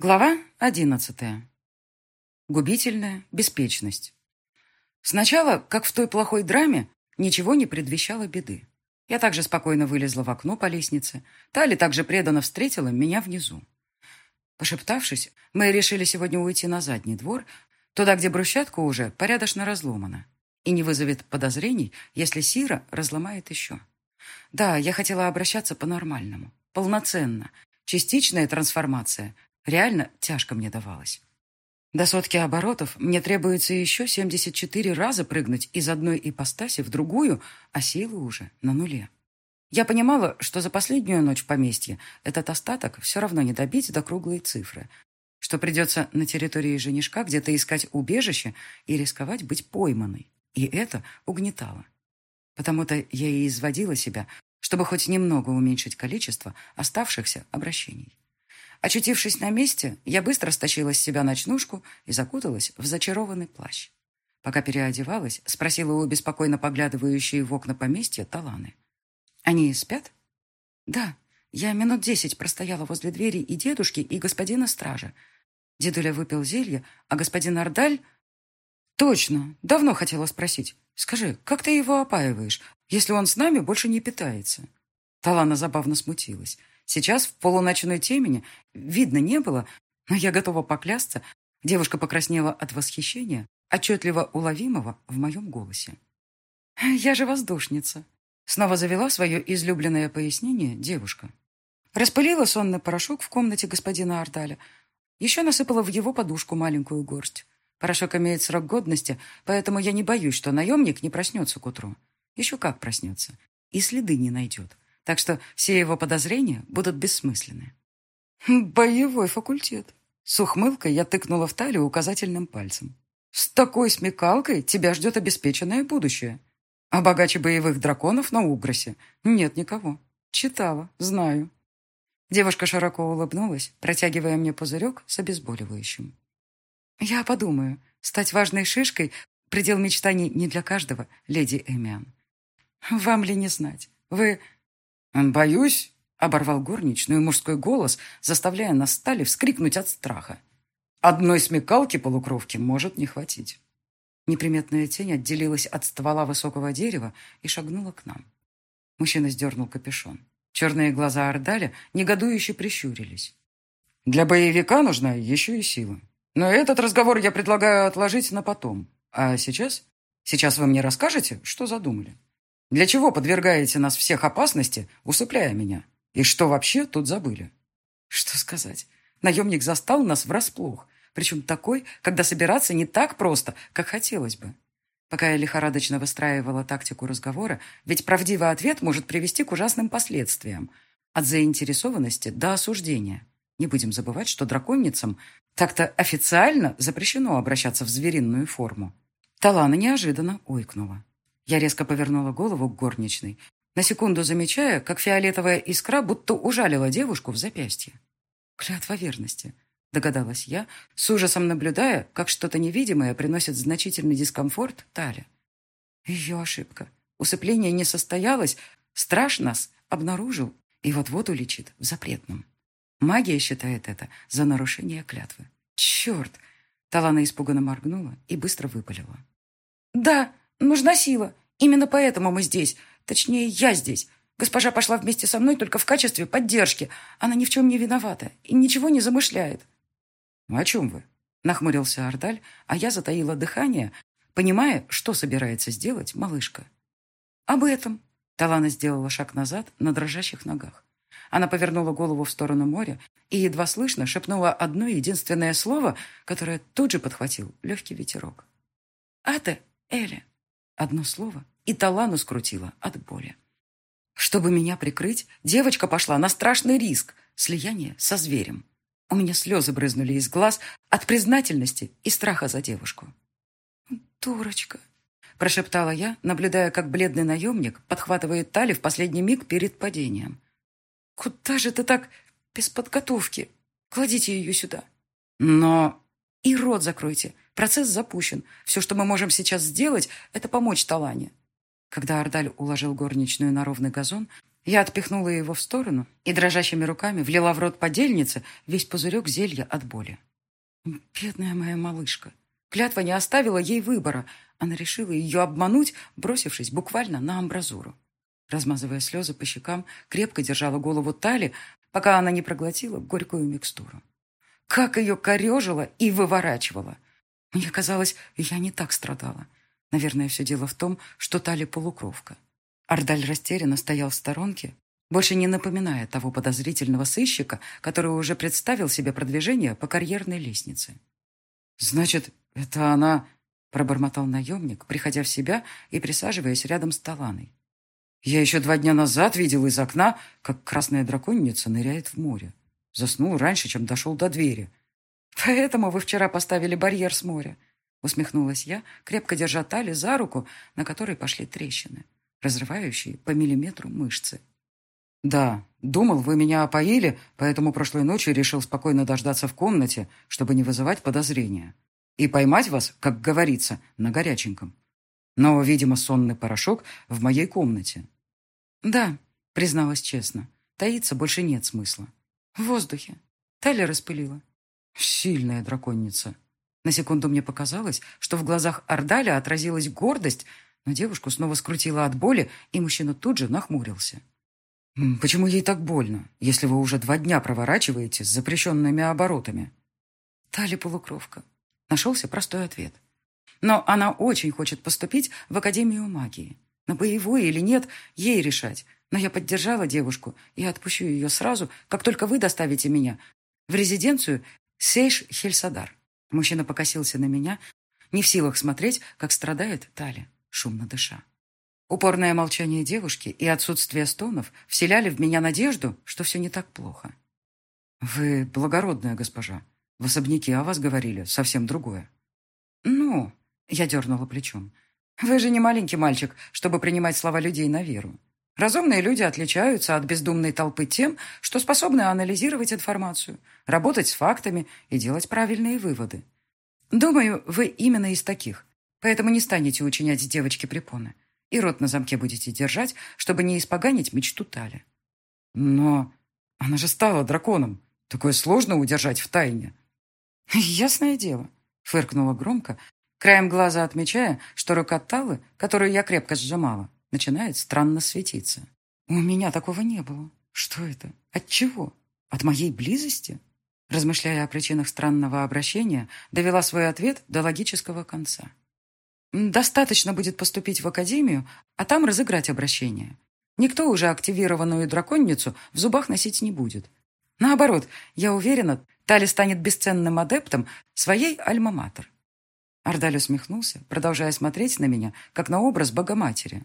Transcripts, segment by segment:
Глава одиннадцатая. Губительная беспечность. Сначала, как в той плохой драме, ничего не предвещало беды. Я также спокойно вылезла в окно по лестнице. Тали также преданно встретила меня внизу. Пошептавшись, мы решили сегодня уйти на задний двор, туда, где брусчатка уже порядочно разломана, и не вызовет подозрений, если Сира разломает еще. Да, я хотела обращаться по-нормальному, полноценно, частичная трансформация, Реально тяжко мне давалось. До сотки оборотов мне требуется еще 74 раза прыгнуть из одной ипостаси в другую, а силы уже на нуле. Я понимала, что за последнюю ночь в поместье этот остаток все равно не добить до круглой цифры, что придется на территории женишка где-то искать убежище и рисковать быть пойманной. И это угнетало. Потому-то я и изводила себя, чтобы хоть немного уменьшить количество оставшихся обращений. Очутившись на месте, я быстро стащила с себя ночнушку и закуталась в зачарованный плащ. Пока переодевалась, спросила у беспокойно поглядывающей в окна поместья Таланы. «Они спят?» «Да. Я минут десять простояла возле двери и дедушки, и господина стража. Дедуля выпил зелье, а господин Ардаль...» «Точно. Давно хотела спросить. Скажи, как ты его опаиваешь, если он с нами больше не питается?» Талана забавно смутилась. Сейчас в полуночной темени видно не было, но я готова поклясться, девушка покраснела от восхищения, отчетливо уловимого в моем голосе. «Я же воздушница», — снова завела свое излюбленное пояснение девушка. Распылила сонный порошок в комнате господина Ардаля, еще насыпала в его подушку маленькую горсть. Порошок имеет срок годности, поэтому я не боюсь, что наемник не проснется к утру. Еще как проснется. И следы не найдет так что все его подозрения будут бессмысленны. «Боевой факультет». С ухмылкой я тыкнула в талию указательным пальцем. «С такой смекалкой тебя ждет обеспеченное будущее. А богаче боевых драконов на Угросе нет никого. Читала, знаю». Девушка широко улыбнулась, протягивая мне пузырек с обезболивающим. «Я подумаю. Стать важной шишкой — предел мечтаний не для каждого, леди Эмиан. Вам ли не знать? Вы «Боюсь», — оборвал горничную мужской голос, заставляя нас стали вскрикнуть от страха. «Одной смекалки полукровки может не хватить». Неприметная тень отделилась от ствола высокого дерева и шагнула к нам. Мужчина сдернул капюшон. Черные глаза Ордаля негодующе прищурились. «Для боевика нужна еще и сила. Но этот разговор я предлагаю отложить на потом. А сейчас? Сейчас вы мне расскажете, что задумали?» Для чего подвергаете нас всех опасности, усыпляя меня? И что вообще тут забыли? Что сказать? Наемник застал нас врасплох. Причем такой, когда собираться не так просто, как хотелось бы. Пока я лихорадочно выстраивала тактику разговора, ведь правдивый ответ может привести к ужасным последствиям. От заинтересованности до осуждения. Не будем забывать, что драконницам так-то официально запрещено обращаться в звериную форму. Талана неожиданно ойкнула. Я резко повернула голову к горничной, на секунду замечая, как фиолетовая искра будто ужалила девушку в запястье. «Клятва верности», — догадалась я, с ужасом наблюдая, как что-то невидимое приносит значительный дискомфорт Тале. Ее ошибка. Усыпление не состоялось, страж нас обнаружил и вот-вот уличит в запретном. Магия считает это за нарушение клятвы. «Черт!» Талана испуганно моргнула и быстро выпалила. «Да, Нужна сила. Именно поэтому мы здесь. Точнее, я здесь. Госпожа пошла вместе со мной только в качестве поддержки. Она ни в чем не виновата и ничего не замышляет. «Ну, «О чем вы?» — нахмурился Ардаль, а я затаила дыхание, понимая, что собирается сделать малышка. «Об этом». Талана сделала шаг назад на дрожащих ногах. Она повернула голову в сторону моря и едва слышно шепнула одно единственное слово, которое тут же подхватил легкий ветерок. «Ате, Эля». Одно слово, и Талану скрутила от боли. Чтобы меня прикрыть, девочка пошла на страшный риск – слияние со зверем. У меня слезы брызнули из глаз от признательности и страха за девушку. «Дурочка», – прошептала я, наблюдая, как бледный наемник подхватывает Тали в последний миг перед падением. «Куда же ты так без подготовки? Кладите ее сюда». «Но...» «И рот закройте. Процесс запущен. Все, что мы можем сейчас сделать, это помочь Талане. Когда Ардаль уложил горничную на ровный газон, Я отпихнула его в сторону и дрожащими руками влила в рот подельницы весь пузырек зелья от боли. Бедная моя малышка. Клятва не оставила ей выбора. Она решила ее обмануть, бросившись буквально на амбразуру. Размазывая слезы по щекам, крепко держала голову Тали, пока она не проглотила горькую микстуру. Как ее корежило и выворачивало. Мне казалось, я не так страдала. Наверное, все дело в том, что Тали полукровка. Ардаль растерянно стоял в сторонке, больше не напоминая того подозрительного сыщика, который уже представил себе продвижение по карьерной лестнице. «Значит, это она...» — пробормотал наемник, приходя в себя и присаживаясь рядом с Таланой. «Я еще два дня назад видел из окна, как красная драконица ныряет в море. Заснул раньше, чем дошел до двери. Поэтому вы вчера поставили барьер с моря», — усмехнулась я, крепко держа Тали за руку, на которой пошли трещины разрывающие по миллиметру мышцы. «Да, думал, вы меня опоили, поэтому прошлой ночью решил спокойно дождаться в комнате, чтобы не вызывать подозрения. И поймать вас, как говорится, на горяченьком. Но, видимо, сонный порошок в моей комнате». «Да», — призналась честно, — «таиться больше нет смысла. В воздухе. Таля распылила». «Сильная драконница». На секунду мне показалось, что в глазах Ордаля отразилась гордость, но девушку снова скрутило от боли, и мужчина тут же нахмурился. «Почему ей так больно, если вы уже два дня проворачиваете с запрещенными оборотами?» Тали полукровка. Нашелся простой ответ. Но она очень хочет поступить в Академию магии. На боевой или нет, ей решать. Но я поддержала девушку и отпущу ее сразу, как только вы доставите меня в резиденцию Сейш-Хельсадар. Мужчина покосился на меня, не в силах смотреть, как страдает Тали шумно дыша. Упорное молчание девушки и отсутствие стонов вселяли в меня надежду, что все не так плохо. «Вы благородная госпожа. В особняке о вас говорили совсем другое». «Ну...» — я дернула плечом. «Вы же не маленький мальчик, чтобы принимать слова людей на веру. Разумные люди отличаются от бездумной толпы тем, что способны анализировать информацию, работать с фактами и делать правильные выводы. Думаю, вы именно из таких, Поэтому не станете учинять девочке препоны. И рот на замке будете держать, чтобы не испоганить мечту Тали. Но она же стала драконом. Такое сложно удержать в тайне. Ясное дело, фыркнула громко, краем глаза отмечая, что рука Талы, которую я крепко сжимала, начинает странно светиться. У меня такого не было. Что это? От чего? От моей близости? Размышляя о причинах странного обращения, довела свой ответ до логического конца. Достаточно будет поступить в академию, а там разыграть обращение. Никто уже активированную драконницу в зубах носить не будет. Наоборот, я уверена, Тали станет бесценным адептом своей альма-матер. Ардаль усмехнулся, продолжая смотреть на меня, как на образ Богоматери.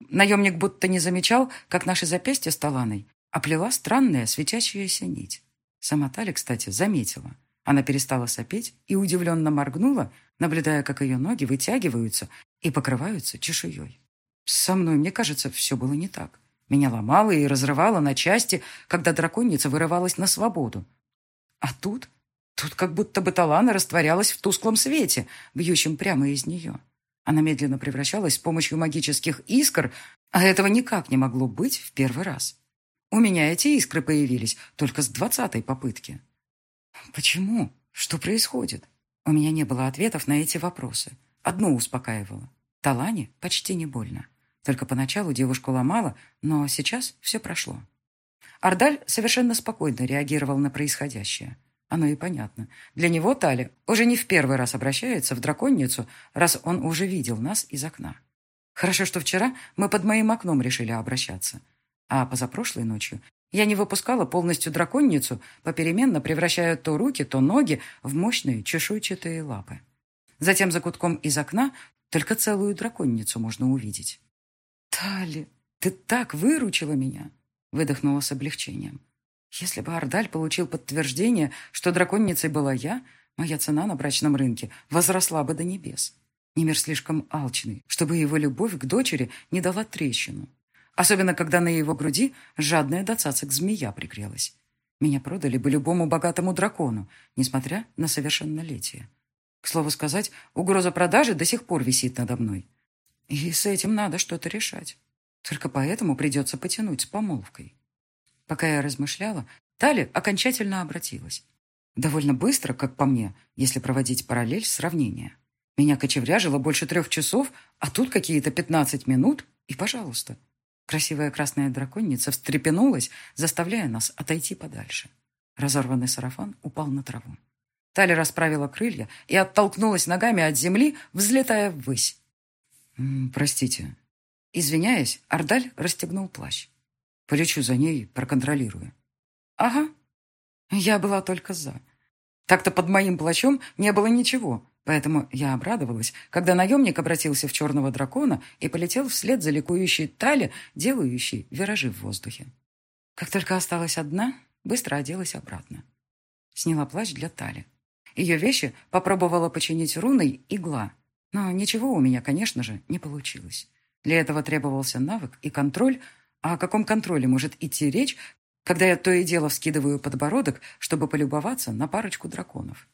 Наемник будто не замечал, как наши запястья с Таланой оплела странная светящаяся нить. Сама Тали, кстати, заметила. Она перестала сопеть и удивленно моргнула, наблюдая, как ее ноги вытягиваются и покрываются чешуей. Со мной, мне кажется, все было не так. Меня ломало и разрывало на части, когда драконица вырывалась на свободу. А тут... Тут как будто бы Талана растворялась в тусклом свете, бьющем прямо из нее. Она медленно превращалась с помощью магических искр, а этого никак не могло быть в первый раз. У меня эти искры появились только с двадцатой попытки. Почему? Что происходит? У меня не было ответов на эти вопросы. Одно успокаивало. Талане почти не больно. Только поначалу девушку ломала, но сейчас все прошло. Ардаль совершенно спокойно реагировал на происходящее. Оно и понятно. Для него Тали уже не в первый раз обращается в драконницу, раз он уже видел нас из окна. Хорошо, что вчера мы под моим окном решили обращаться. А позапрошлой ночью я не выпускала полностью драконницу, попеременно превращая то руки, то ноги в мощные чешуйчатые лапы. Затем за кутком из окна только целую драконницу можно увидеть. «Тали, ты так выручила меня!» выдохнула с облегчением. «Если бы Ардаль получил подтверждение, что драконницей была я, моя цена на брачном рынке возросла бы до небес. Немир слишком алчный, чтобы его любовь к дочери не дала трещину. Особенно, когда на его груди жадная до цацок змея прикрелась. Меня продали бы любому богатому дракону, несмотря на совершеннолетие. К слову сказать, угроза продажи до сих пор висит надо мной. И с этим надо что-то решать. Только поэтому придется потянуть с помолвкой. Пока я размышляла, Тали окончательно обратилась. Довольно быстро, как по мне, если проводить параллель сравнения. Меня кочевряжило больше трех часов, а тут какие-то пятнадцать минут, и пожалуйста. Красивая красная драконница встрепенулась, заставляя нас отойти подальше. Разорванный сарафан упал на траву. Тали расправила крылья и оттолкнулась ногами от земли, взлетая ввысь. «Простите». Извиняясь, Ардаль расстегнул плащ. «Полечу за ней, проконтролирую». «Ага». Я была только «за». Так-то под моим плащом не было ничего, поэтому я обрадовалась, когда наемник обратился в черного дракона и полетел вслед за ликующей Тали, делающей виражи в воздухе. Как только осталась одна, быстро оделась обратно. Сняла плащ для Тали. Ее вещи попробовала починить руной игла, но ничего у меня, конечно же, не получилось. Для этого требовался навык и контроль, а о каком контроле может идти речь, когда я то и дело вскидываю подбородок, чтобы полюбоваться на парочку драконов.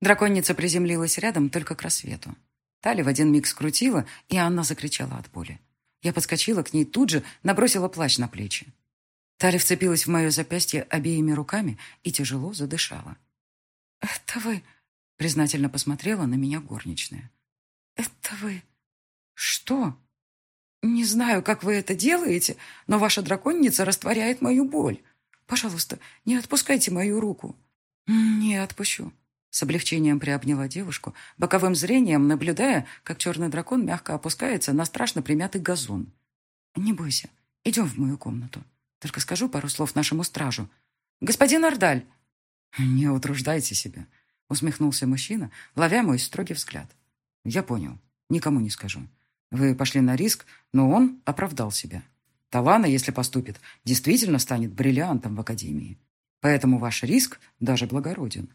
Драконница приземлилась рядом только к рассвету. Тали в один миг скрутила, и она закричала от боли. Я подскочила к ней тут же, набросила плащ на плечи. Тали вцепилась в мое запястье обеими руками и тяжело задышала. «Это вы...» — признательно посмотрела на меня горничная. «Это вы...» «Что?» «Не знаю, как вы это делаете, но ваша драконница растворяет мою боль. Пожалуйста, не отпускайте мою руку». «Не отпущу». С облегчением приобняла девушку, боковым зрением наблюдая, как черный дракон мягко опускается на страшно примятый газон. «Не бойся, идем в мою комнату. Только скажу пару слов нашему стражу. Господин Ардаль!» «Не утруждайте себя», — усмехнулся мужчина, ловя мой строгий взгляд. «Я понял. Никому не скажу. Вы пошли на риск, но он оправдал себя. Талана, если поступит, действительно станет бриллиантом в Академии. Поэтому ваш риск даже благороден.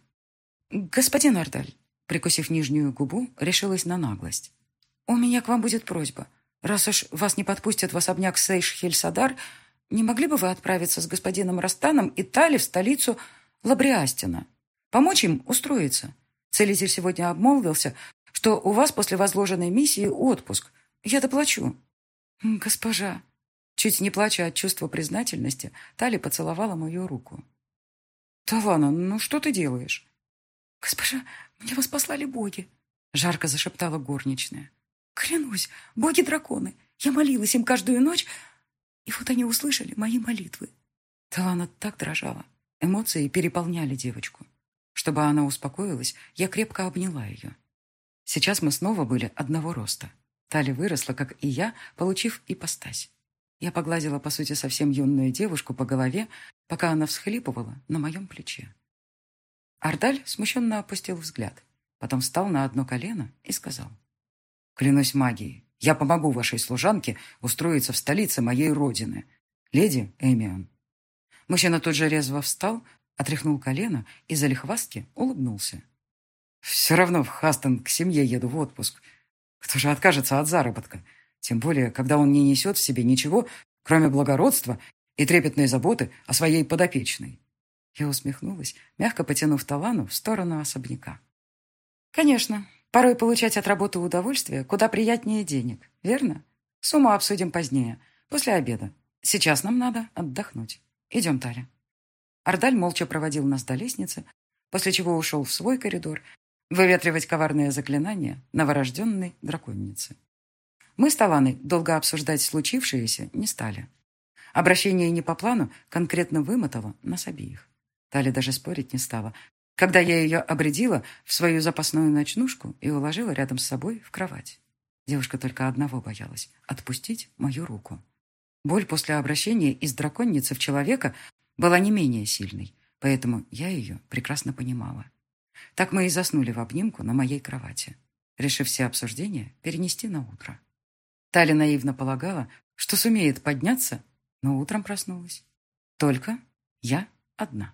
Господин Ардаль, прикусив нижнюю губу, решилась на наглость. У меня к вам будет просьба. Раз уж вас не подпустят в особняк Сейш-Хельсадар, не могли бы вы отправиться с господином Растаном и Тали в столицу Лабриастина? Помочь им устроиться? Целитель сегодня обмолвился, что у вас после возложенной миссии отпуск, я доплачу». «Госпожа». Чуть не плача от чувства признательности, Тали поцеловала мою руку. «Талана, ну что ты делаешь?» «Госпожа, мне вас послали боги», — жарко зашептала горничная. «Клянусь, боги-драконы, я молилась им каждую ночь, и вот они услышали мои молитвы». Талана так дрожала. Эмоции переполняли девочку. Чтобы она успокоилась, я крепко обняла ее. Сейчас мы снова были одного роста. Тали выросла, как и я, получив ипостась. Я погладила, по сути, совсем юную девушку по голове, пока она всхлипывала на моем плече. Ардаль смущенно опустил взгляд, потом встал на одно колено и сказал. «Клянусь магией, я помогу вашей служанке устроиться в столице моей родины, леди Эмион». Мужчина тут же резво встал, отряхнул колено и за лихвастки улыбнулся. «Все равно в Хастон к семье еду в отпуск. Кто же откажется от заработка? Тем более, когда он не несет в себе ничего, кроме благородства и трепетной заботы о своей подопечной. Я усмехнулась, мягко потянув Талану в сторону особняка. «Конечно, порой получать от работы удовольствие куда приятнее денег, верно? Сумму обсудим позднее, после обеда. Сейчас нам надо отдохнуть. Идем, Таля». Ардаль молча проводил нас до лестницы, после чего ушел в свой коридор, выветривать коварное заклинание новорожденной драконницы. Мы с Таланой долго обсуждать случившееся не стали. Обращение не по плану конкретно вымотало нас обеих. Таля даже спорить не стала, когда я ее обредила в свою запасную ночнушку и уложила рядом с собой в кровать. Девушка только одного боялась — отпустить мою руку. Боль после обращения из драконницы в человека была не менее сильной, поэтому я ее прекрасно понимала. Так мы и заснули в обнимку на моей кровати, решив все обсуждения перенести на утро. Таля наивно полагала, что сумеет подняться, но утром проснулась. Только я одна.